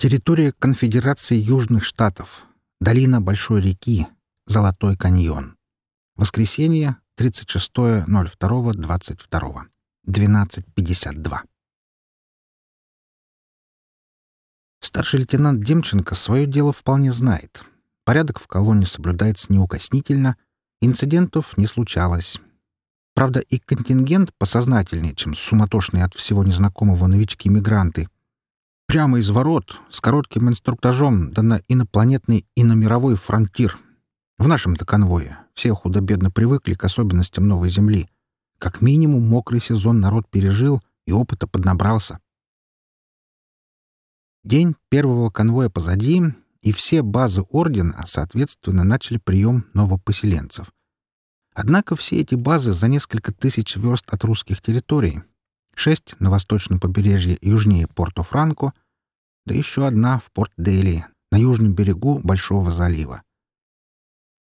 Территория Конфедерации Южных Штатов. Долина Большой реки. Золотой каньон. Воскресенье, 36.02.22. 12.52. Старший лейтенант Демченко свое дело вполне знает. Порядок в колонне соблюдается неукоснительно, инцидентов не случалось. Правда, и контингент посознательнее, чем суматошные от всего незнакомого новички-мигранты. Прямо из ворот, с коротким инструктажом, да на инопланетный и на мировой фронтир. В нашем-то конвое все худо-бедно привыкли к особенностям новой Земли. Как минимум мокрый сезон народ пережил и опыта поднабрался. День первого конвоя позади, и все базы Ордена, соответственно, начали прием новопоселенцев. Однако все эти базы за несколько тысяч верст от русских территорий. Шесть на восточном побережье южнее Порто-Франко, да еще одна в Порт-Дели, на южном берегу Большого залива.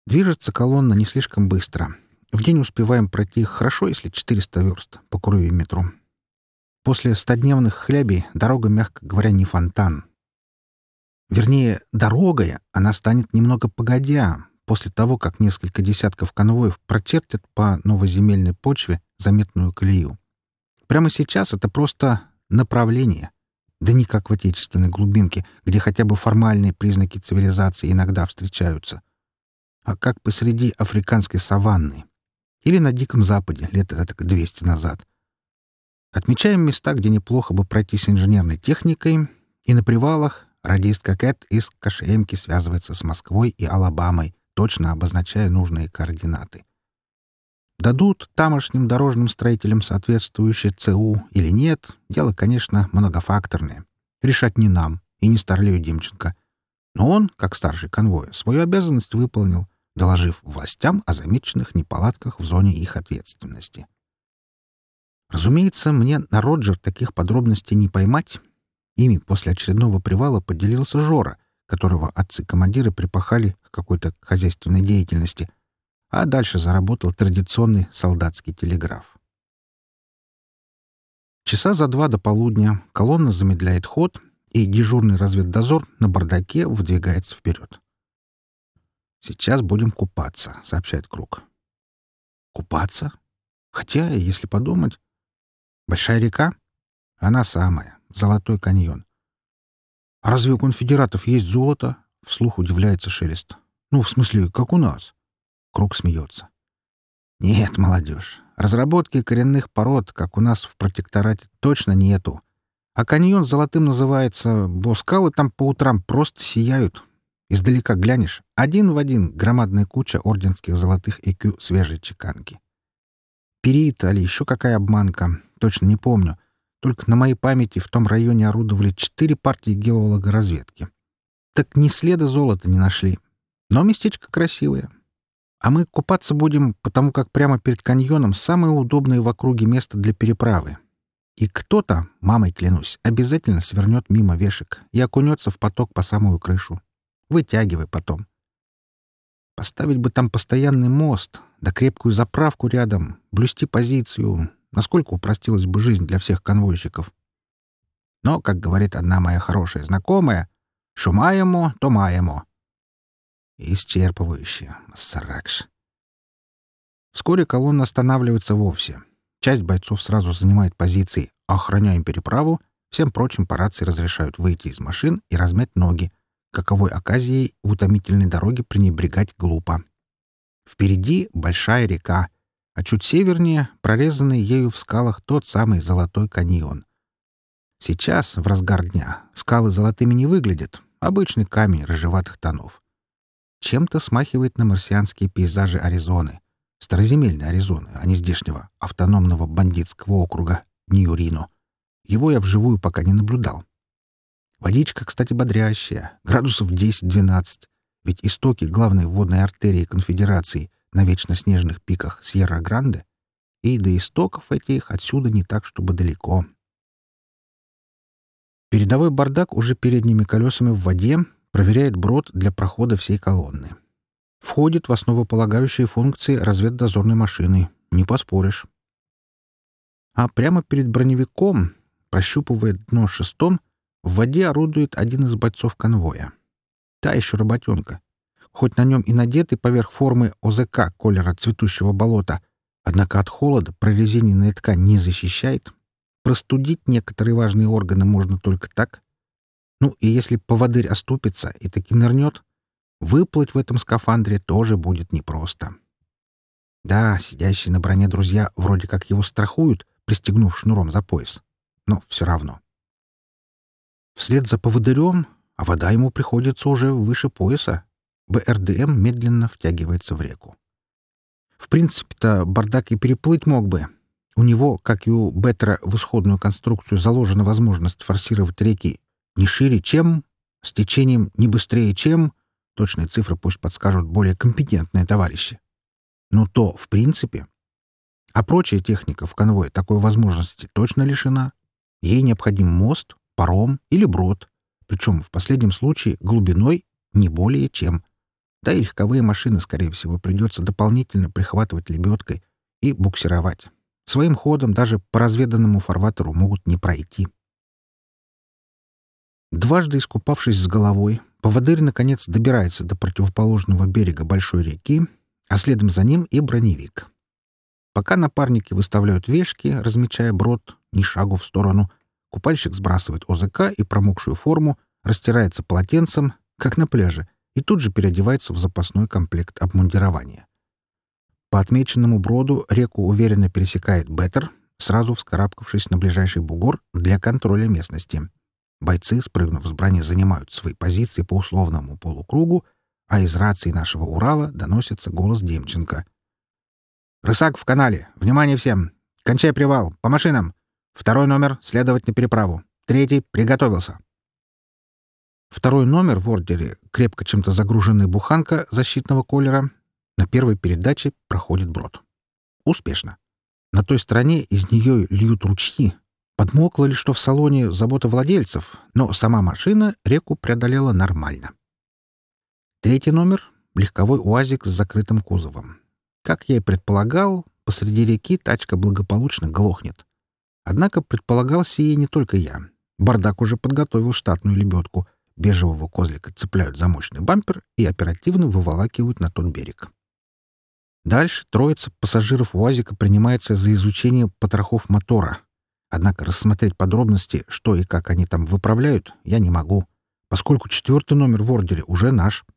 Движется колонна не слишком быстро. В день успеваем пройти хорошо, если 400 верст по метру. После стодневных хлябей дорога, мягко говоря, не фонтан. Вернее, дорогой она станет немного погодя, после того, как несколько десятков конвоев прочертят по новоземельной почве заметную колею. Прямо сейчас это просто направление. Да не как в отечественной глубинке, где хотя бы формальные признаки цивилизации иногда встречаются, а как посреди африканской саванны или на Диком Западе лет так 200 назад — Отмечаем места, где неплохо бы пройти с инженерной техникой, и на привалах радистка Кэт из Кашемки связывается с Москвой и Алабамой, точно обозначая нужные координаты. Дадут тамошним дорожным строителям соответствующее ЦУ или нет, дело, конечно, многофакторное. Решать не нам и не Старлею Демченко. Но он, как старший конвоя, свою обязанность выполнил, доложив властям о замеченных неполадках в зоне их ответственности. Разумеется, мне на Роджер таких подробностей не поймать. Ими после очередного привала поделился Жора, которого отцы-командиры припахали к какой-то хозяйственной деятельности, а дальше заработал традиционный солдатский телеграф. Часа за два до полудня колонна замедляет ход, и дежурный разведдозор на бардаке выдвигается вперед. «Сейчас будем купаться», — сообщает Круг. «Купаться? Хотя, если подумать, Большая река? Она самая. Золотой каньон. А разве у конфедератов есть золото? Вслух удивляется Шелест. Ну, в смысле, как у нас? Круг смеется. Нет, молодежь. Разработки коренных пород, как у нас в протекторате, точно нету. А каньон золотым называется, бо скалы там по утрам просто сияют. Издалека глянешь, один в один громадная куча орденских золотых ЭКЮ свежей чеканки. Перит, али еще какая обманка, точно не помню. Только на моей памяти в том районе орудовали четыре партии геологоразведки. Так ни следа золота не нашли. Но местечко красивое. А мы купаться будем, потому как прямо перед каньоном самое удобное в округе место для переправы. И кто-то, мамой клянусь, обязательно свернет мимо вешек и окунется в поток по самую крышу. Вытягивай потом. Поставить бы там постоянный мост, да крепкую заправку рядом, блюсти позицию, насколько упростилась бы жизнь для всех конвойщиков. Но, как говорит одна моя хорошая знакомая, «Шумаемо, то маемо». Исчерпывающе, саракш. Вскоре колонна останавливается вовсе. Часть бойцов сразу занимает позиции «охраняем переправу», всем прочим по рации разрешают выйти из машин и размять ноги, каковой оказией в утомительной дороге пренебрегать глупо. Впереди большая река, а чуть севернее — прорезанный ею в скалах тот самый Золотой каньон. Сейчас, в разгар дня, скалы золотыми не выглядят, обычный камень рыжеватых тонов. Чем-то смахивает на марсианские пейзажи Аризоны, староземельной Аризоны, а не здешнего автономного бандитского округа Нью-Рино. Его я вживую пока не наблюдал. Водичка, кстати, бодрящая, градусов 10-12, ведь истоки главной водной артерии конфедерации на вечно снежных пиках Сьерра-Гранде, и до истоков этих отсюда не так, чтобы далеко. Передовой бардак уже передними колесами в воде проверяет брод для прохода всей колонны. Входит в основополагающие функции разведдозорной машины, не поспоришь. А прямо перед броневиком, прощупывая дно шестом, В воде орудует один из бойцов конвоя. Та еще работенка. Хоть на нем и надетый поверх формы ОЗК колера цветущего болота, однако от холода прорезиненная ткань не защищает. Простудить некоторые важные органы можно только так. Ну и если поводырь оступится и таки нырнет, выплыть в этом скафандре тоже будет непросто. Да, сидящие на броне друзья вроде как его страхуют, пристегнув шнуром за пояс. Но все равно. Вслед за поводырем, а вода ему приходится уже выше пояса, БРДМ медленно втягивается в реку. В принципе-то бардак и переплыть мог бы. У него, как и у Беттера, в исходную конструкцию заложена возможность форсировать реки не шире, чем, с течением не быстрее, чем, точные цифры пусть подскажут более компетентные товарищи. Но то, в принципе. А прочая техника в конвое такой возможности точно лишена. Ей необходим мост, паром или брод, причем в последнем случае глубиной не более чем. Да и легковые машины, скорее всего, придется дополнительно прихватывать лебедкой и буксировать. Своим ходом даже по разведанному фарватеру могут не пройти. Дважды искупавшись с головой, поводырь, наконец, добирается до противоположного берега большой реки а следом за ним и броневик. Пока напарники выставляют вешки, размечая брод, ни шагу в сторону, купальщик сбрасывает ОЗК и промокшую форму, растирается полотенцем, как на пляже, и тут же переодевается в запасной комплект обмундирования. По отмеченному броду реку уверенно пересекает Беттер, сразу вскарабкавшись на ближайший бугор для контроля местности. Бойцы, спрыгнув с брони, занимают свои позиции по условному полукругу а из рации нашего Урала доносится голос Демченко. «Рысак в канале! Внимание всем! Кончай привал! По машинам! Второй номер — следовать на переправу. Третий — приготовился!» Второй номер в ордере, крепко чем-то загруженная буханка защитного колера, на первой передаче проходит брод. Успешно. На той стороне из нее льют ручьи. Подмокло ли что в салоне забота владельцев, но сама машина реку преодолела нормально. Третий номер — легковой УАЗик с закрытым кузовом. Как я и предполагал, посреди реки тачка благополучно глохнет. Однако предполагал сие не только я. Бардак уже подготовил штатную лебедку. Бежевого козлика цепляют за мощный бампер и оперативно выволакивают на тот берег. Дальше троица пассажиров УАЗика принимается за изучение потрохов мотора. Однако рассмотреть подробности, что и как они там выправляют, я не могу, поскольку четвертый номер в ордере уже наш —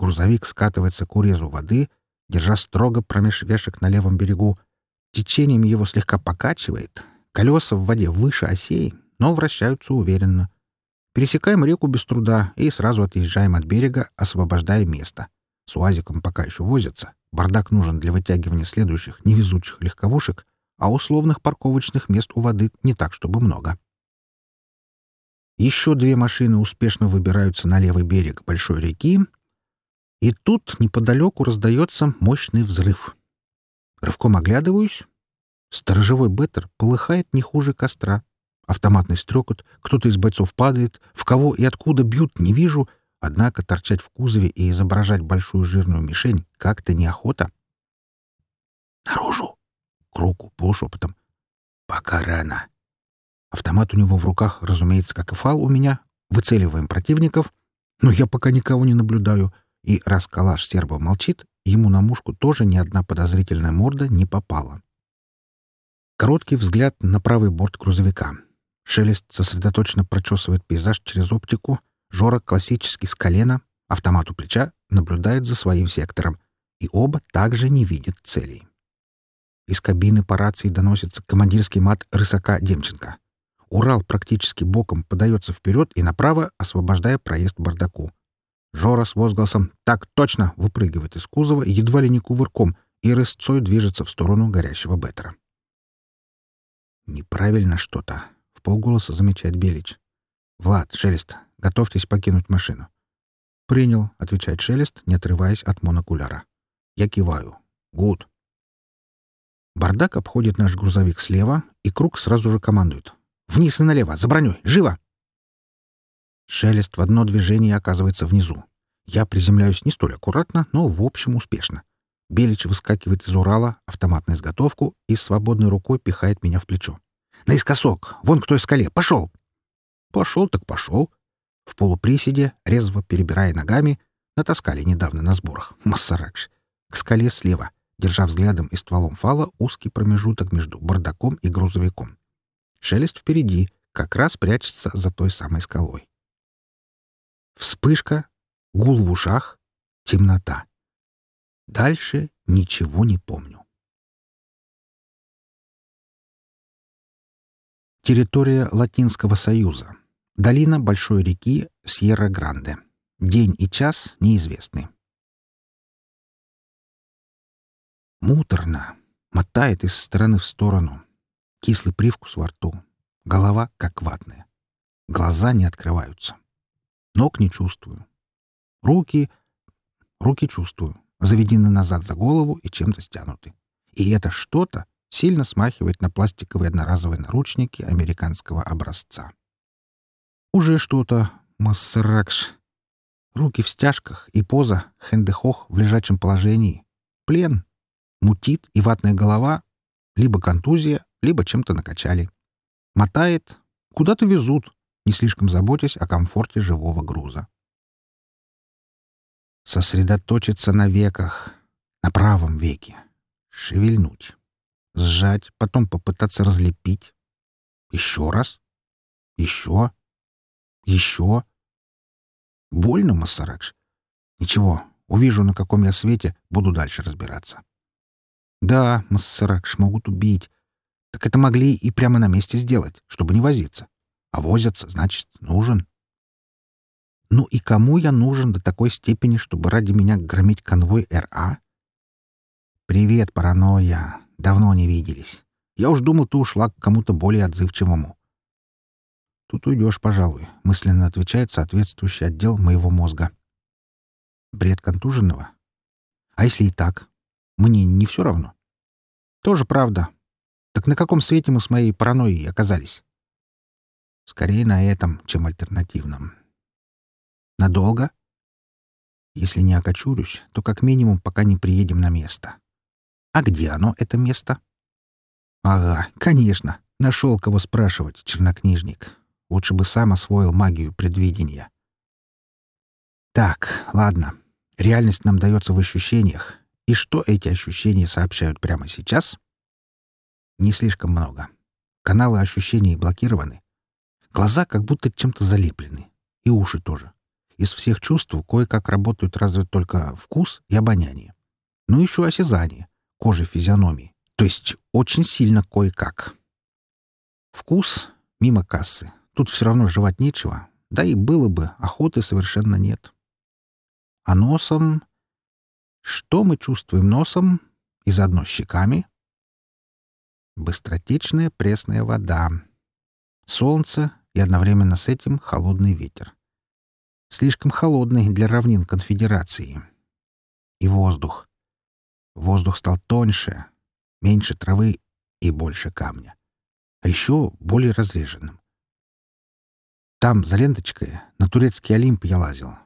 Грузовик скатывается к урезу воды, держа строго промеж вешек на левом берегу. Течением его слегка покачивает. Колеса в воде выше осей, но вращаются уверенно. Пересекаем реку без труда и сразу отъезжаем от берега, освобождая место. С УАЗиком пока еще возятся. Бардак нужен для вытягивания следующих невезучих легковушек, а условных парковочных мест у воды не так, чтобы много. Еще две машины успешно выбираются на левый берег большой реки, и тут неподалеку раздается мощный взрыв. Рывком оглядываюсь. Сторожевой беттер полыхает не хуже костра. Автоматный стрекот, кто-то из бойцов падает, в кого и откуда бьют, не вижу, однако торчать в кузове и изображать большую жирную мишень как-то неохота. «Наружу!» — кругу полушепотом. «Пока рано!» Автомат у него в руках, разумеется, как и фал у меня. Выцеливаем противников. Но я пока никого не наблюдаю — и раз калаш серба молчит, ему на мушку тоже ни одна подозрительная морда не попала. Короткий взгляд на правый борт грузовика. Шелест сосредоточенно прочесывает пейзаж через оптику. Жора классически с колена, автомат у плеча, наблюдает за своим сектором. И оба также не видят целей. Из кабины по рации доносится командирский мат рысака Демченко. Урал практически боком подается вперед и направо, освобождая проезд бардаку. Жора с возгласом «Так точно!» выпрыгивает из кузова едва ли не кувырком и рысцой движется в сторону горящего беттера. «Неправильно что-то», — в полголоса замечает Белич. «Влад, Шелест, готовьтесь покинуть машину». «Принял», — отвечает Шелест, не отрываясь от монокуляра. Я киваю. «Гуд». Бардак обходит наш грузовик слева, и Круг сразу же командует. «Вниз и налево! За броней! Живо!» Шелест в одно движение оказывается внизу. Я приземляюсь не столь аккуратно, но в общем успешно. Белич выскакивает из Урала, автомат на изготовку и свободной рукой пихает меня в плечо. «Наискосок! Вон к той скале! Пошел!» Пошел так пошел. В полуприседе, резво перебирая ногами, натаскали недавно на сборах. Массаракш. К скале слева, держа взглядом и стволом фала узкий промежуток между бардаком и грузовиком. Шелест впереди, как раз прячется за той самой скалой. Вспышка, гул в ушах, темнота. Дальше ничего не помню. Территория Латинского Союза. Долина большой реки Сьерра-Гранде. День и час неизвестны. Муторно. Мотает из стороны в сторону. Кислый привкус во рту. Голова как ватная. Глаза не открываются. Ног не чувствую. Руки... Руки чувствую. Заведены назад за голову и чем-то стянуты. И это что-то сильно смахивает на пластиковые одноразовые наручники американского образца. Уже что-то, массеракш. Руки в стяжках и поза хендехох в лежачем положении. Плен. Мутит и ватная голова. Либо контузия, либо чем-то накачали. Мотает. Куда-то везут, не слишком заботясь о комфорте живого груза. Сосредоточиться на веках, на правом веке. Шевельнуть. Сжать, потом попытаться разлепить. Еще раз. Еще. Еще. Больно, Массаракш? Ничего, увижу, на каком я свете, буду дальше разбираться. Да, Массаракш могут убить. Так это могли и прямо на месте сделать, чтобы не возиться. А возятся, значит, нужен. Ну и кому я нужен до такой степени, чтобы ради меня громить конвой РА? Привет, паранойя. Давно не виделись. Я уж думал, ты ушла к кому-то более отзывчивому. Тут уйдешь, пожалуй, мысленно отвечает соответствующий отдел моего мозга. Бред контуженного? А если и так? Мне не все равно. Тоже правда. Так на каком свете мы с моей паранойей оказались? Скорее на этом, чем альтернативном. Надолго? Если не окочурюсь, то как минимум пока не приедем на место. А где оно, это место? Ага, конечно. Нашел кого спрашивать, чернокнижник. Лучше бы сам освоил магию предвидения. Так, ладно. Реальность нам дается в ощущениях. И что эти ощущения сообщают прямо сейчас? Не слишком много. Каналы ощущений блокированы. Глаза как будто чем-то залеплены. И уши тоже. Из всех чувств кое-как работают разве только вкус и обоняние. Ну, еще осязание, кожи физиономии. То есть очень сильно кое-как. Вкус — мимо кассы. Тут все равно жевать нечего. Да и было бы, охоты совершенно нет. А носом... Что мы чувствуем носом и заодно щеками? Быстротечная пресная вода. Солнце и одновременно с этим холодный ветер. Слишком холодный для равнин конфедерации. И воздух. Воздух стал тоньше, меньше травы и больше камня. А еще более разреженным. Там, за ленточкой, на турецкий Олимп я лазил.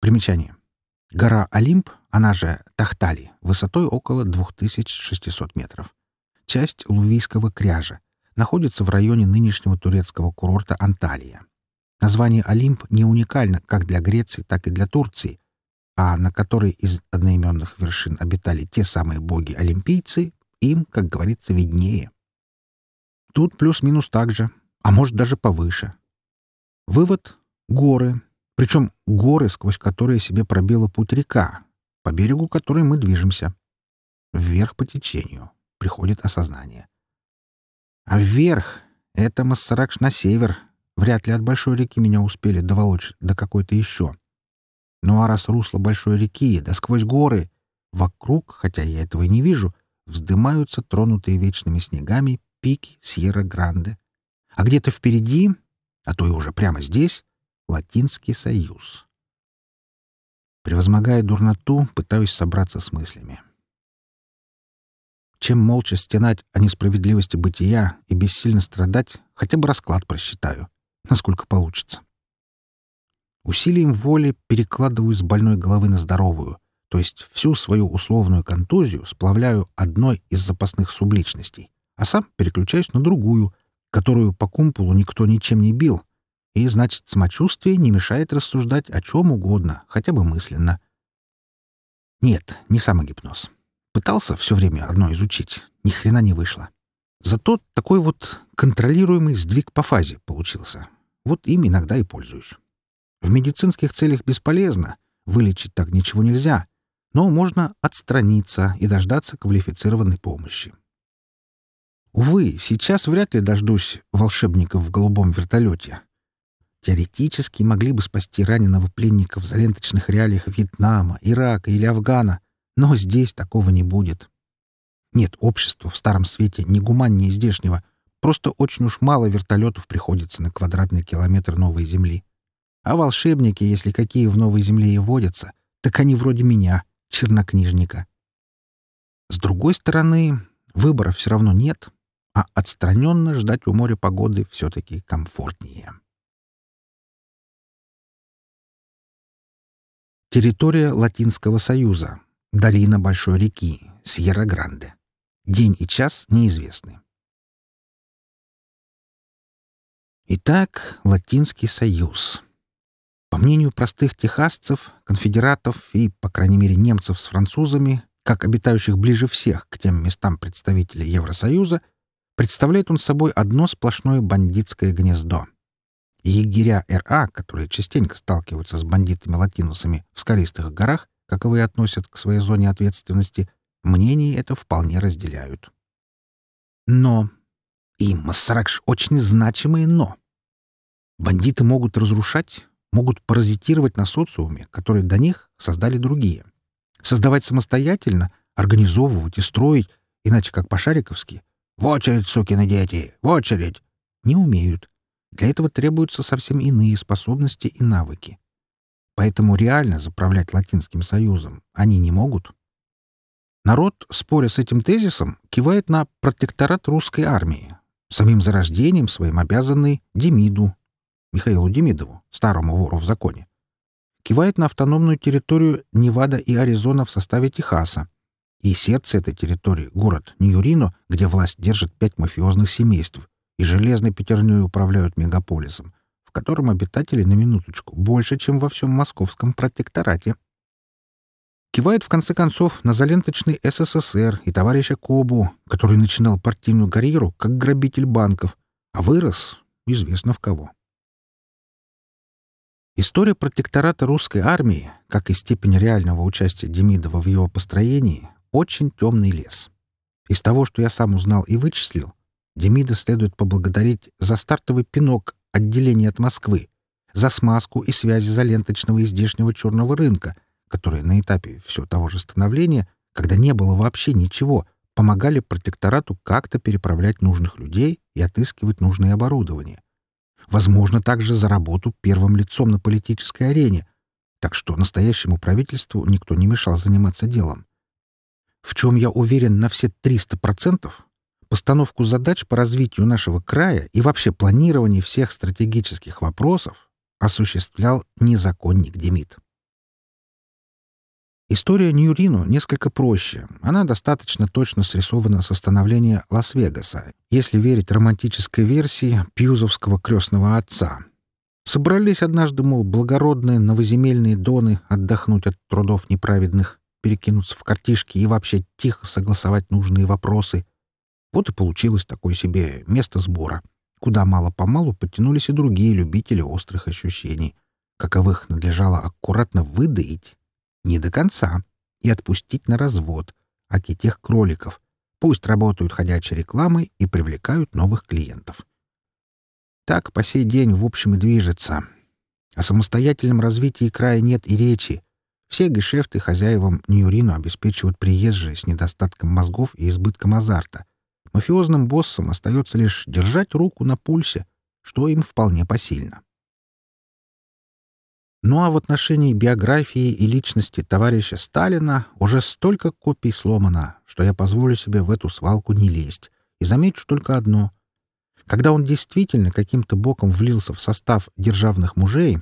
Примечание. Гора Олимп, она же Тахтали, высотой около 2600 метров. Часть Лувийского кряжа, находится в районе нынешнего турецкого курорта Анталия. Название Олимп не уникально как для Греции, так и для Турции, а на которой из одноименных вершин обитали те самые боги-олимпийцы, им, как говорится, виднее. Тут плюс-минус так же, а может даже повыше. Вывод — горы, причем горы, сквозь которые себе пробила путь река, по берегу которой мы движемся. Вверх по течению приходит осознание. А вверх — это Массаракш на север. Вряд ли от большой реки меня успели доволочь до какой-то еще. Ну а раз русло большой реки, да сквозь горы, вокруг, хотя я этого и не вижу, вздымаются тронутые вечными снегами пики Сьерра-Гранде. А где-то впереди, а то и уже прямо здесь, Латинский Союз. Превозмогая дурноту, пытаюсь собраться с мыслями чем молча стенать о несправедливости бытия и бессильно страдать, хотя бы расклад просчитаю, насколько получится. Усилием воли перекладываю с больной головы на здоровую, то есть всю свою условную контузию сплавляю одной из запасных субличностей, а сам переключаюсь на другую, которую по кумполу никто ничем не бил, и, значит, самочувствие не мешает рассуждать о чем угодно, хотя бы мысленно. Нет, не самогипноз. Пытался все время одно изучить, ни хрена не вышло. Зато такой вот контролируемый сдвиг по фазе получился. Вот им иногда и пользуюсь. В медицинских целях бесполезно, вылечить так ничего нельзя, но можно отстраниться и дождаться квалифицированной помощи. Увы, сейчас вряд ли дождусь волшебников в голубом вертолете. Теоретически могли бы спасти раненого пленника в заленточных реалиях Вьетнама, Ирака или Афгана, но здесь такого не будет. Нет, общество в Старом Свете не гуманнее здешнего, просто очень уж мало вертолетов приходится на квадратный километр Новой Земли. А волшебники, если какие в Новой Земле и водятся, так они вроде меня, чернокнижника. С другой стороны, выбора все равно нет, а отстраненно ждать у моря погоды все-таки комфортнее. Территория Латинского Союза. Долина Большой реки. Сьерра-Гранде. День и час неизвестны. Итак, Латинский Союз. По мнению простых техасцев, конфедератов и, по крайней мере, немцев с французами, как обитающих ближе всех к тем местам представителей Евросоюза, представляет он собой одно сплошное бандитское гнездо. Егеря РА, которые частенько сталкиваются с бандитами-латиносами в скалистых горах, каковые относят к своей зоне ответственности, мнение это вполне разделяют. Но, и Массаракш очень значимое «но». Бандиты могут разрушать, могут паразитировать на социуме, который до них создали другие. Создавать самостоятельно, организовывать и строить, иначе как по-шариковски. «В очередь, сукины дети! В очередь!» Не умеют. Для этого требуются совсем иные способности и навыки. Поэтому реально заправлять Латинским Союзом они не могут. Народ, споря с этим тезисом, кивает на протекторат русской армии, самим зарождением своим обязанный Демиду, Михаилу Демидову, старому вору в законе. Кивает на автономную территорию Невада и Аризона в составе Техаса. И сердце этой территории — город Нью-Рино, где власть держит пять мафиозных семейств, и железной пятерней управляют мегаполисом, в котором обитатели на минуточку больше, чем во всем московском протекторате. Кивает, в конце концов, на заленточный СССР и товарища Кобу, который начинал партийную карьеру как грабитель банков, а вырос известно в кого. История протектората русской армии, как и степень реального участия Демидова в его построении, очень темный лес. Из того, что я сам узнал и вычислил, Демида следует поблагодарить за стартовый пинок отделения от Москвы, за смазку и связи заленточного и здешнего черного рынка, которые на этапе все того же становления, когда не было вообще ничего, помогали протекторату как-то переправлять нужных людей и отыскивать нужное оборудование. Возможно, также за работу первым лицом на политической арене, так что настоящему правительству никто не мешал заниматься делом. В чем я уверен на все 300%, постановку задач по развитию нашего края и вообще планирование всех стратегических вопросов осуществлял незаконник Демид. История Ньюрину несколько проще. Она достаточно точно срисована со становления Лас-Вегаса, если верить романтической версии пьюзовского крестного отца. Собрались однажды, мол, благородные новоземельные доны отдохнуть от трудов неправедных, перекинуться в картишки и вообще тихо согласовать нужные вопросы — вот и получилось такое себе место сбора, куда мало-помалу подтянулись и другие любители острых ощущений, каковых надлежало аккуратно выдаить, не до конца, и отпустить на развод, аки тех кроликов, пусть работают ходячей рекламой и привлекают новых клиентов. Так по сей день в общем и движется. О самостоятельном развитии края нет и речи. Все гешефты хозяевам Ньюрину обеспечивают приезжие с недостатком мозгов и избытком азарта, мафиозным боссам остается лишь держать руку на пульсе, что им вполне посильно. Ну а в отношении биографии и личности товарища Сталина уже столько копий сломано, что я позволю себе в эту свалку не лезть. И замечу только одно. Когда он действительно каким-то боком влился в состав державных мужей,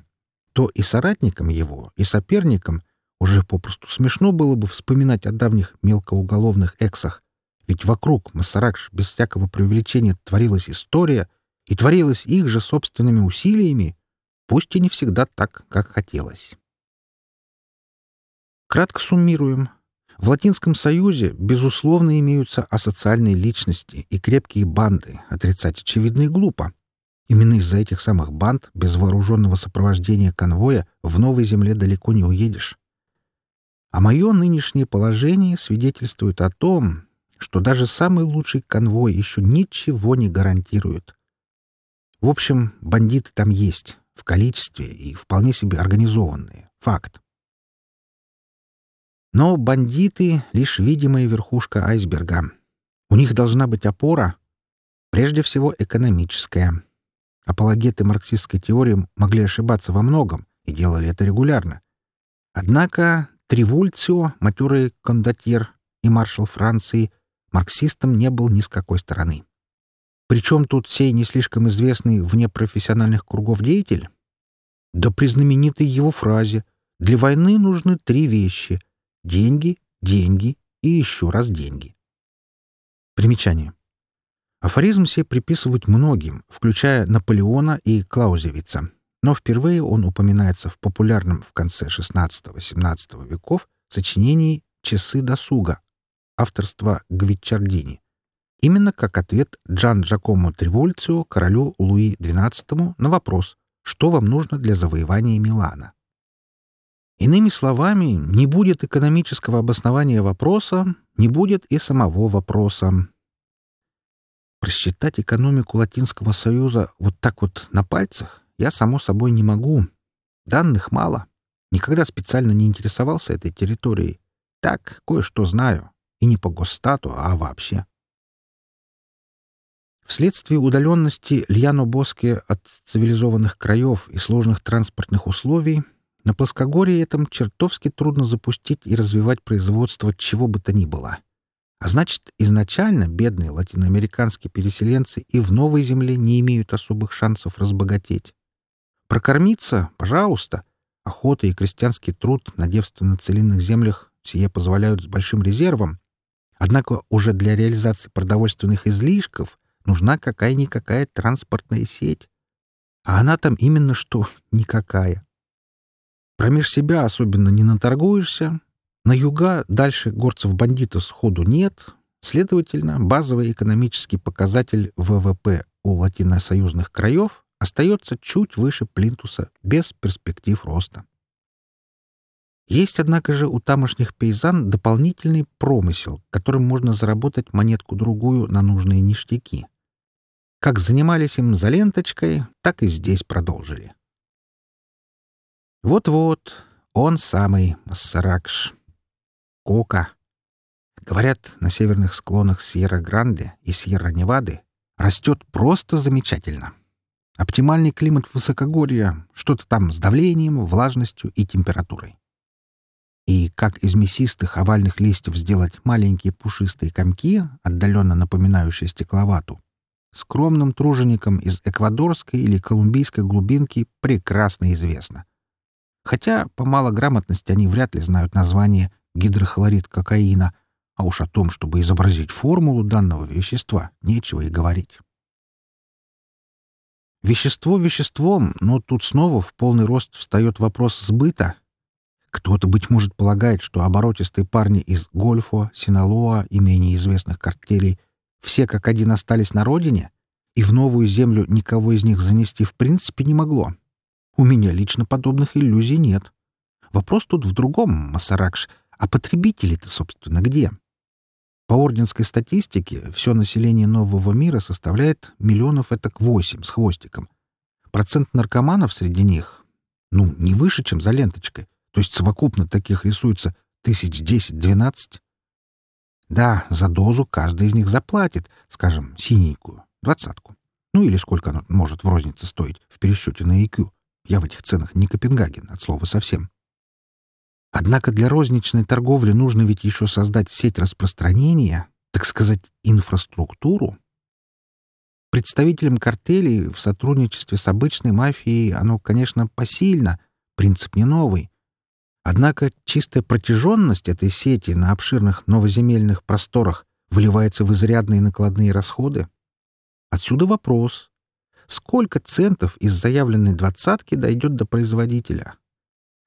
то и соратникам его, и соперникам уже попросту смешно было бы вспоминать о давних мелкоуголовных эксах, ведь вокруг Масаракш без всякого преувеличения творилась история, и творилось их же собственными усилиями, пусть и не всегда так, как хотелось. Кратко суммируем. В Латинском Союзе, безусловно, имеются асоциальные личности и крепкие банды, отрицать очевидно и глупо. Именно из-за этих самых банд без вооруженного сопровождения конвоя в Новой Земле далеко не уедешь. А мое нынешнее положение свидетельствует о том, что даже самый лучший конвой еще ничего не гарантирует. В общем, бандиты там есть, в количестве и вполне себе организованные. Факт. Но бандиты — лишь видимая верхушка айсберга. У них должна быть опора, прежде всего экономическая. Апологеты марксистской теории могли ошибаться во многом и делали это регулярно. Однако Тривульцио, матерый кондотьер и маршал Франции, марксистом не был ни с какой стороны. Причем тут сей не слишком известный вне профессиональных кругов деятель? Да при знаменитой его фразе «Для войны нужны три вещи — деньги, деньги и еще раз деньги». Примечание. Афоризм все приписывают многим, включая Наполеона и Клаузевица, но впервые он упоминается в популярном в конце XVI-XVII веков сочинении «Часы досуга» авторства Гвиччардини, именно как ответ Джан Джакомо Тривольцио королю Луи XII на вопрос «Что вам нужно для завоевания Милана?». Иными словами, не будет экономического обоснования вопроса, не будет и самого вопроса. Просчитать экономику Латинского Союза вот так вот на пальцах я, само собой, не могу. Данных мало. Никогда специально не интересовался этой территорией. Так, кое-что знаю. И не по госстату, а вообще. Вследствие удаленности Льяно-Боске от цивилизованных краев и сложных транспортных условий на плоскогорье этом чертовски трудно запустить и развивать производство чего бы то ни было. А значит, изначально бедные латиноамериканские переселенцы и в новой земле не имеют особых шансов разбогатеть. Прокормиться — пожалуйста. Охота и крестьянский труд на девственно-целинных землях сие позволяют с большим резервом. Однако уже для реализации продовольственных излишков нужна какая-никакая транспортная сеть. А она там именно что никакая. Промеж себя особенно не наторгуешься, на юга дальше горцев-бандитов сходу нет, следовательно, базовый экономический показатель ВВП у латиносоюзных краев остается чуть выше плинтуса без перспектив роста. Есть, однако же, у тамошних пейзан дополнительный промысел, которым можно заработать монетку-другую на нужные ништяки. Как занимались им за ленточкой, так и здесь продолжили. Вот-вот, он самый Массаракш. Кока. Говорят, на северных склонах Сьерра-Гранде и Сьерра-Невады растет просто замечательно. Оптимальный климат высокогорья, что-то там с давлением, влажностью и температурой. И как из мясистых овальных листьев сделать маленькие пушистые комки, отдаленно напоминающие стекловату, скромным труженикам из эквадорской или колумбийской глубинки прекрасно известно. Хотя по малограмотности они вряд ли знают название гидрохлорид кокаина, а уж о том, чтобы изобразить формулу данного вещества, нечего и говорить. Вещество веществом, но тут снова в полный рост встает вопрос сбыта. Кто-то, быть может, полагает, что оборотистые парни из Гольфо, Синалоа и менее известных картелей все как один остались на родине, и в новую землю никого из них занести в принципе не могло. У меня лично подобных иллюзий нет. Вопрос тут в другом, Масаракш — а потребители-то, собственно, где? По орденской статистике все население нового мира составляет миллионов этак восемь с хвостиком. Процент наркоманов среди них, ну, не выше, чем за ленточкой. То есть совокупно таких рисуется тысяч десять-двенадцать. Да, за дозу каждый из них заплатит, скажем, синенькую, двадцатку. Ну или сколько оно может в рознице стоить в пересчете на IQ. Я в этих ценах не Копенгаген, от слова совсем. Однако для розничной торговли нужно ведь еще создать сеть распространения, так сказать, инфраструктуру. Представителям картелей в сотрудничестве с обычной мафией оно, конечно, посильно, принцип не новый. Однако чистая протяженность этой сети на обширных новоземельных просторах выливается в изрядные накладные расходы. Отсюда вопрос. сколько центов из заявленной двадцатки дойдет до производителя.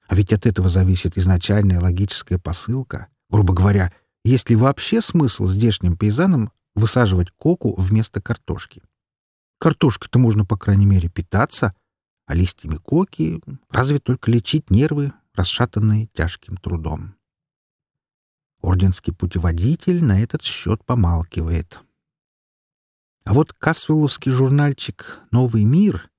А ведь от этого зависит изначальная логическая посылка. Грубо говоря, есть ли вообще смысл здешним пейзанам высаживать коку вместо картошки? Картошкой-то можно, по крайней мере, питаться, а листьями коки разве только лечить нервы, расшатанные тяжким трудом. Орденский путеводитель на этот счет помалкивает. А вот Касвелловский журнальчик «Новый мир»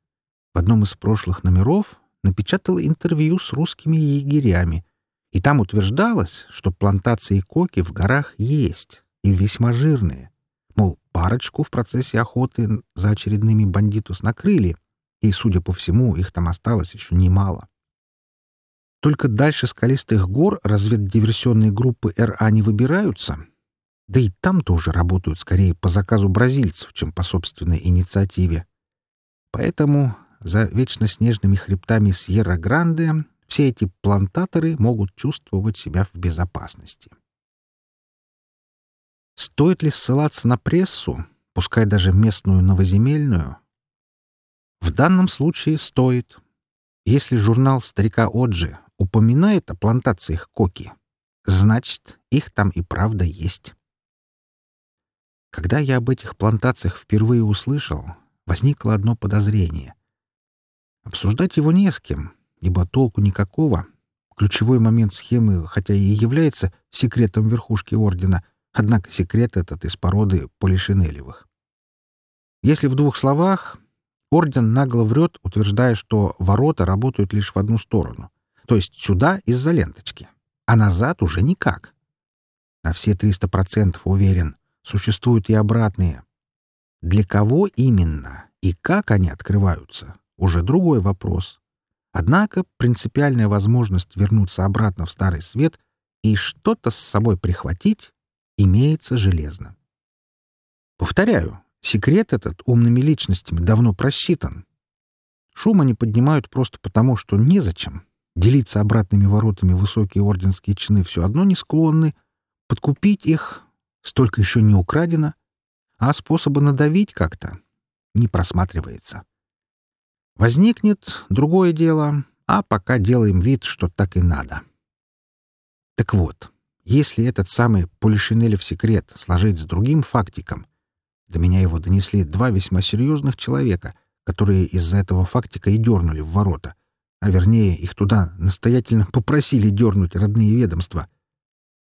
в одном из прошлых номеров напечатал интервью с русскими егерями, и там утверждалось, что плантации коки в горах есть, и весьма жирные. Мол, парочку в процессе охоты за очередными бандитус накрыли, и, судя по всему, их там осталось еще немало. Только дальше скалистых гор разведдиверсионные группы РА не выбираются. Да и там тоже работают скорее по заказу бразильцев, чем по собственной инициативе. Поэтому за вечно снежными хребтами Сьерра-Гранде все эти плантаторы могут чувствовать себя в безопасности. Стоит ли ссылаться на прессу, пускай даже местную новоземельную? В данном случае стоит. Если журнал старика Оджи упоминает о плантациях коки, значит, их там и правда есть. Когда я об этих плантациях впервые услышал, возникло одно подозрение. Обсуждать его не с кем, ибо толку никакого. Ключевой момент схемы, хотя и является секретом верхушки ордена, однако секрет этот из породы полишинелевых. Если в двух словах, орден нагло врет, утверждая, что ворота работают лишь в одну сторону — то есть сюда из-за ленточки. А назад уже никак. На все 300% уверен, существуют и обратные. Для кого именно и как они открываются — уже другой вопрос. Однако принципиальная возможность вернуться обратно в Старый Свет и что-то с собой прихватить имеется железно. Повторяю, секрет этот умными личностями давно просчитан. Шум они поднимают просто потому, что незачем. Делиться обратными воротами высокие орденские чины все одно не склонны. Подкупить их столько еще не украдено, а способа надавить как-то не просматривается. Возникнет другое дело, а пока делаем вид, что так и надо. Так вот, если этот самый Полишинелев секрет сложить с другим фактиком, до меня его донесли два весьма серьезных человека, которые из-за этого фактика и дернули в ворота, а вернее, их туда настоятельно попросили дернуть родные ведомства.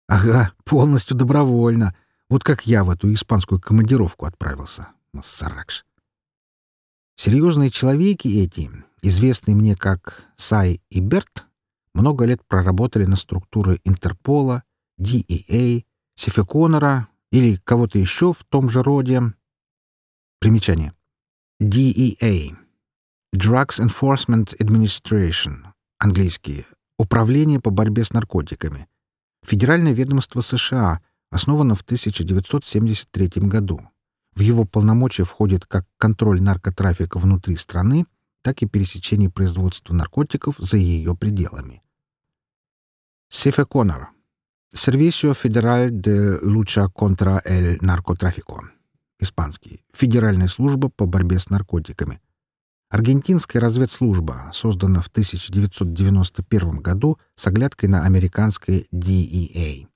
Ага, полностью добровольно. Вот как я в эту испанскую командировку отправился. Массаракш. Серьезные человеки эти, известные мне как Сай и Берт, много лет проработали на структуры Интерпола, DEA, Сефе Коннора или кого-то еще в том же роде. Примечание. DEA Drugs Enforcement Administration, английский, Управление по борьбе с наркотиками, Федеральное ведомство США, основано в 1973 году. В его полномочия входит как контроль наркотрафика внутри страны, так и пересечение производства наркотиков за ее пределами. Сефе Коннор. Servicio Federal de Lucha contra el Narcotráfico. Испанский. Федеральная служба по борьбе с наркотиками. Аргентинская разведслужба создана в 1991 году с оглядкой на американское DEA.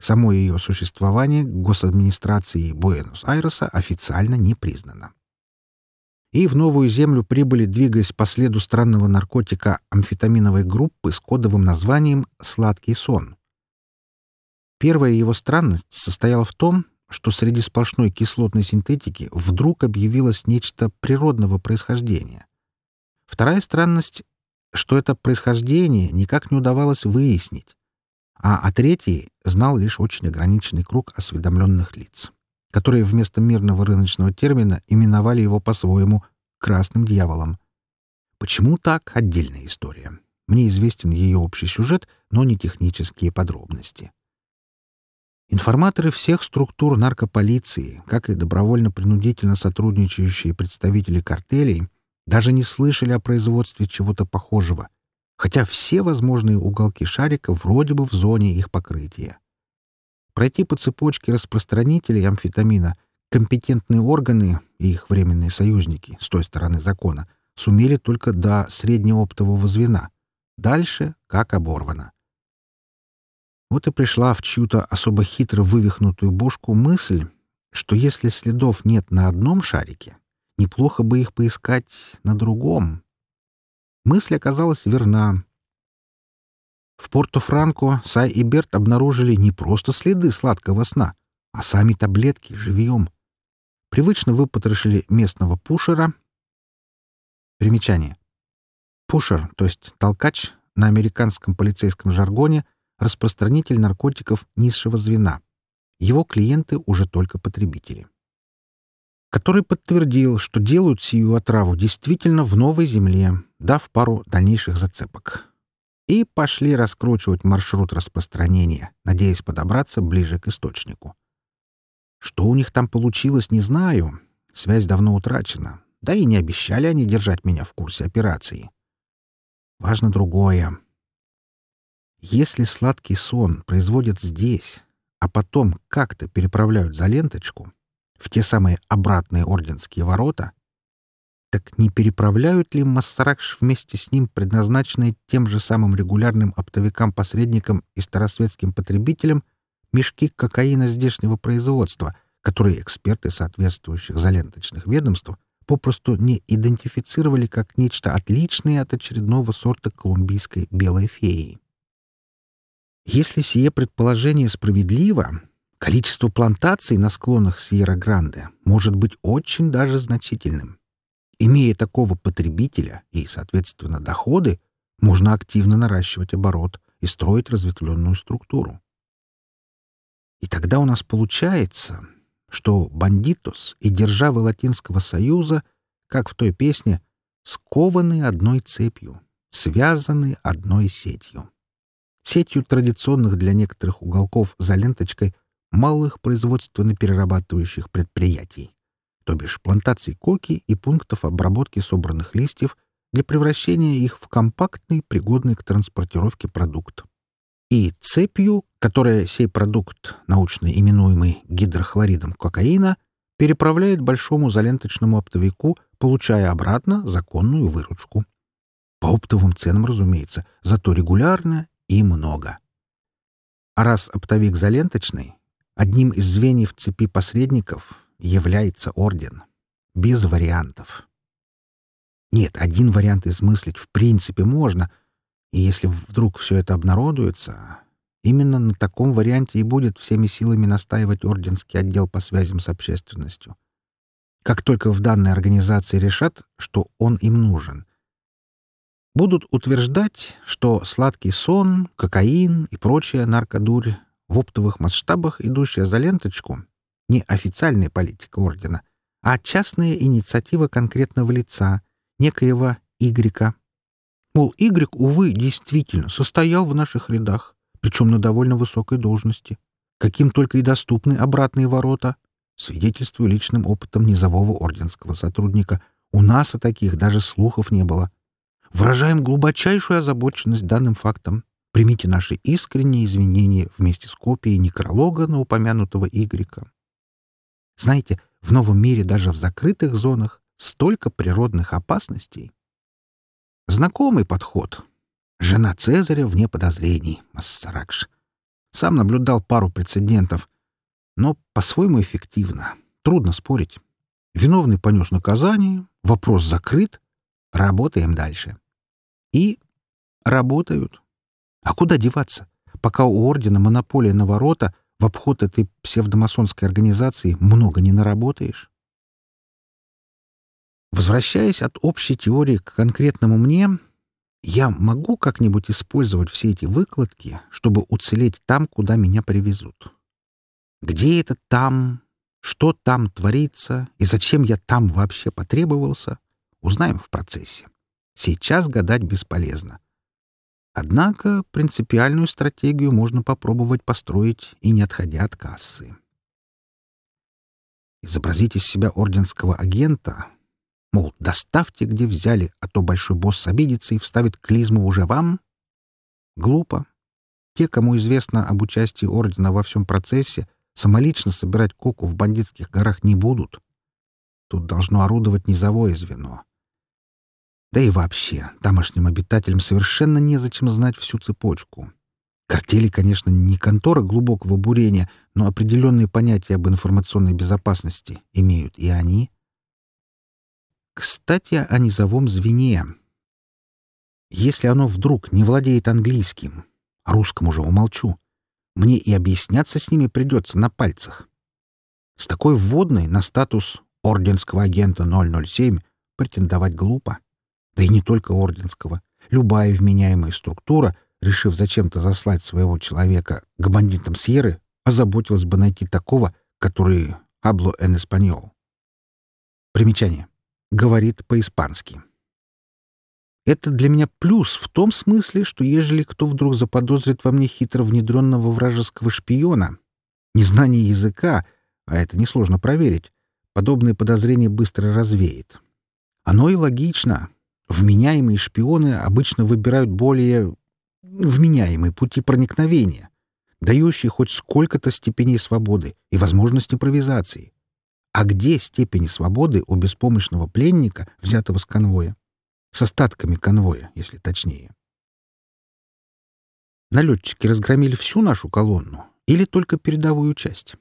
Само ее существование госадминистрацией Буэнос-Айреса официально не признано. И в новую землю прибыли, двигаясь по следу странного наркотика амфетаминовой группы с кодовым названием «Сладкий сон». Первая его странность состояла в том, что среди сплошной кислотной синтетики вдруг объявилось нечто природного происхождения. Вторая странность — что это происхождение никак не удавалось выяснить, а о третьей знал лишь очень ограниченный круг осведомленных лиц, которые вместо мирного рыночного термина именовали его по-своему «красным дьяволом». Почему так — отдельная история. Мне известен ее общий сюжет, но не технические подробности. Информаторы всех структур наркополиции, как и добровольно-принудительно сотрудничающие представители картелей, даже не слышали о производстве чего-то похожего, хотя все возможные уголки шарика вроде бы в зоне их покрытия. Пройти по цепочке распространителей амфетамина Компетентные органы и их временные союзники с той стороны закона сумели только до среднеоптового звена. Дальше как оборвано. Вот и пришла в чью-то особо хитро вывихнутую бошку мысль, что если следов нет на одном шарике, неплохо бы их поискать на другом. Мысль оказалась верна. В Порто-Франко Сай и Берт обнаружили не просто следы сладкого сна, а сами таблетки живьем. Привычно выпотрошили местного пушера. Примечание. Пушер, то есть толкач, на американском полицейском жаргоне — распространитель наркотиков низшего звена. Его клиенты уже только потребители. Который подтвердил, что делают сию отраву действительно в новой земле, дав пару дальнейших зацепок. И пошли раскручивать маршрут распространения, надеясь подобраться ближе к источнику. Что у них там получилось, не знаю. Связь давно утрачена. Да и не обещали они держать меня в курсе операции. Важно другое. Если сладкий сон производят здесь, а потом как-то переправляют за ленточку, в те самые обратные орденские ворота, так не переправляют ли Массаракш вместе с ним предназначенные тем же самым регулярным оптовикам-посредникам и старосветским потребителям мешки кокаина здешнего производства, которые эксперты соответствующих заленточных ведомств попросту не идентифицировали как нечто отличное от очередного сорта колумбийской белой феи. Если сие предположение справедливо, количество плантаций на склонах Сьерра-Гранде может быть очень даже значительным. Имея такого потребителя и, соответственно, доходы, можно активно наращивать оборот и строить разветвленную структуру. И тогда у нас получается, что бандитос и державы Латинского Союза, как в той песне, скованы одной цепью, связаны одной сетью. Сетью традиционных для некоторых уголков за ленточкой малых производственно-перерабатывающих предприятий, то бишь плантаций коки и пунктов обработки собранных листьев для превращения их в компактный, пригодный к транспортировке продукт и цепью, которая сей продукт, научно именуемый гидрохлоридом кокаина, переправляет большому заленточному оптовику, получая обратно законную выручку. По оптовым ценам, разумеется, зато регулярно и много. А раз оптовик заленточный, одним из звеньев цепи посредников является орден. Без вариантов. Нет, один вариант измыслить в принципе можно — и если вдруг все это обнародуется, именно на таком варианте и будет всеми силами настаивать орденский отдел по связям с общественностью. Как только в данной организации решат, что он им нужен. Будут утверждать, что сладкий сон, кокаин и прочая наркодурь в оптовых масштабах, идущая за ленточку, не официальная политика ордена, а частная инициатива конкретного лица, некоего Y, Мол, Y, увы, действительно состоял в наших рядах, причем на довольно высокой должности. Каким только и доступны обратные ворота. Свидетельствую личным опытом низового орденского сотрудника. У нас о таких даже слухов не было. Выражаем глубочайшую озабоченность данным фактом. Примите наши искренние извинения вместе с копией некролога на упомянутого Y. Знаете, в новом мире даже в закрытых зонах столько природных опасностей, Знакомый подход. Жена Цезаря вне подозрений, Массаракш. Сам наблюдал пару прецедентов, но по-своему эффективно. Трудно спорить. Виновный понес наказание, вопрос закрыт, работаем дальше. И работают. А куда деваться? Пока у ордена монополия на ворота, в обход этой псевдомасонской организации много не наработаешь. Возвращаясь от общей теории к конкретному мне, я могу как-нибудь использовать все эти выкладки, чтобы уцелеть там, куда меня привезут. Где это там, что там творится и зачем я там вообще потребовался, узнаем в процессе. Сейчас гадать бесполезно. Однако принципиальную стратегию можно попробовать построить и не отходя от кассы. Изобразить из себя орденского агента Мол, доставьте, где взяли, а то большой босс обидится и вставит клизму уже вам. Глупо. Те, кому известно об участии ордена во всем процессе, Самолично собирать коку в бандитских горах не будут. Тут должно орудовать низовое звено. Да и вообще, тамошним обитателям совершенно незачем знать всю цепочку. Картели, конечно, не контора глубокого бурения, но определенные понятия об информационной безопасности имеют и они. Кстати, о низовом звене. Если оно вдруг не владеет английским, о русском уже умолчу, мне и объясняться с ними придется на пальцах. С такой вводной на статус орденского агента 007 претендовать глупо. Да и не только орденского. Любая вменяемая структура, решив зачем-то заслать своего человека к бандитам Сьерры, озаботилась бы найти такого, который «hablo en español». Примечание. Говорит по-испански. Это для меня плюс в том смысле, что ежели кто вдруг заподозрит во мне хитро внедренного вражеского шпиона, незнание языка, а это несложно проверить, подобные подозрения быстро развеет. Оно и логично, Вменяемые шпионы обычно выбирают более вменяемые пути проникновения, дающие хоть сколько-то степеней свободы и возможность импровизации. А где степени свободы у беспомощного пленника, взятого с конвоя? С остатками конвоя, если точнее. Налетчики разгромили всю нашу колонну или только передовую часть?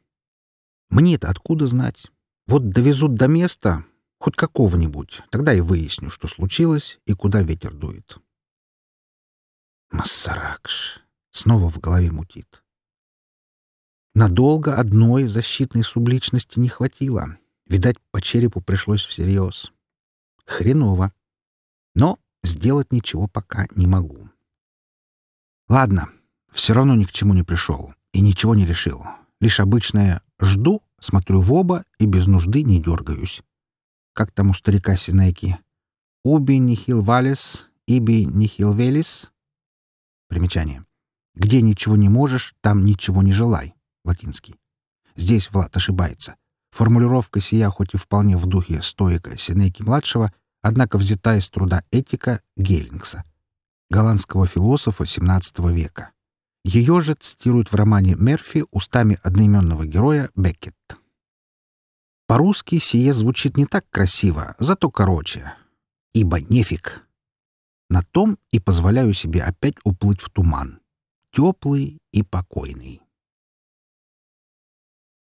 Мне-то откуда знать? Вот довезут до места, Хоть какого-нибудь. Тогда и выясню, что случилось и куда ветер дует. Массаракш. Снова в голове мутит. Надолго одной защитной субличности не хватило. Видать, по черепу пришлось всерьез. Хреново. Но сделать ничего пока не могу. Ладно, все равно ни к чему не пришел и ничего не решил. Лишь обычное «жду», смотрю в оба и без нужды не дергаюсь. Как там у старика Синеки? «Уби нихил валес, иби нихил велис». Примечание. «Где ничего не можешь, там ничего не желай». Латинский. Здесь Влад ошибается. Формулировка сия хоть и вполне в духе стоика Синеки-младшего, однако взята из труда «Этика» Геллингса, голландского философа XVII века. Ее же цитируют в романе Мерфи устами одноименного героя Беккетт. По-русски сие звучит не так красиво, зато короче. Ибо нефиг. На том и позволяю себе опять уплыть в туман. Теплый и покойный.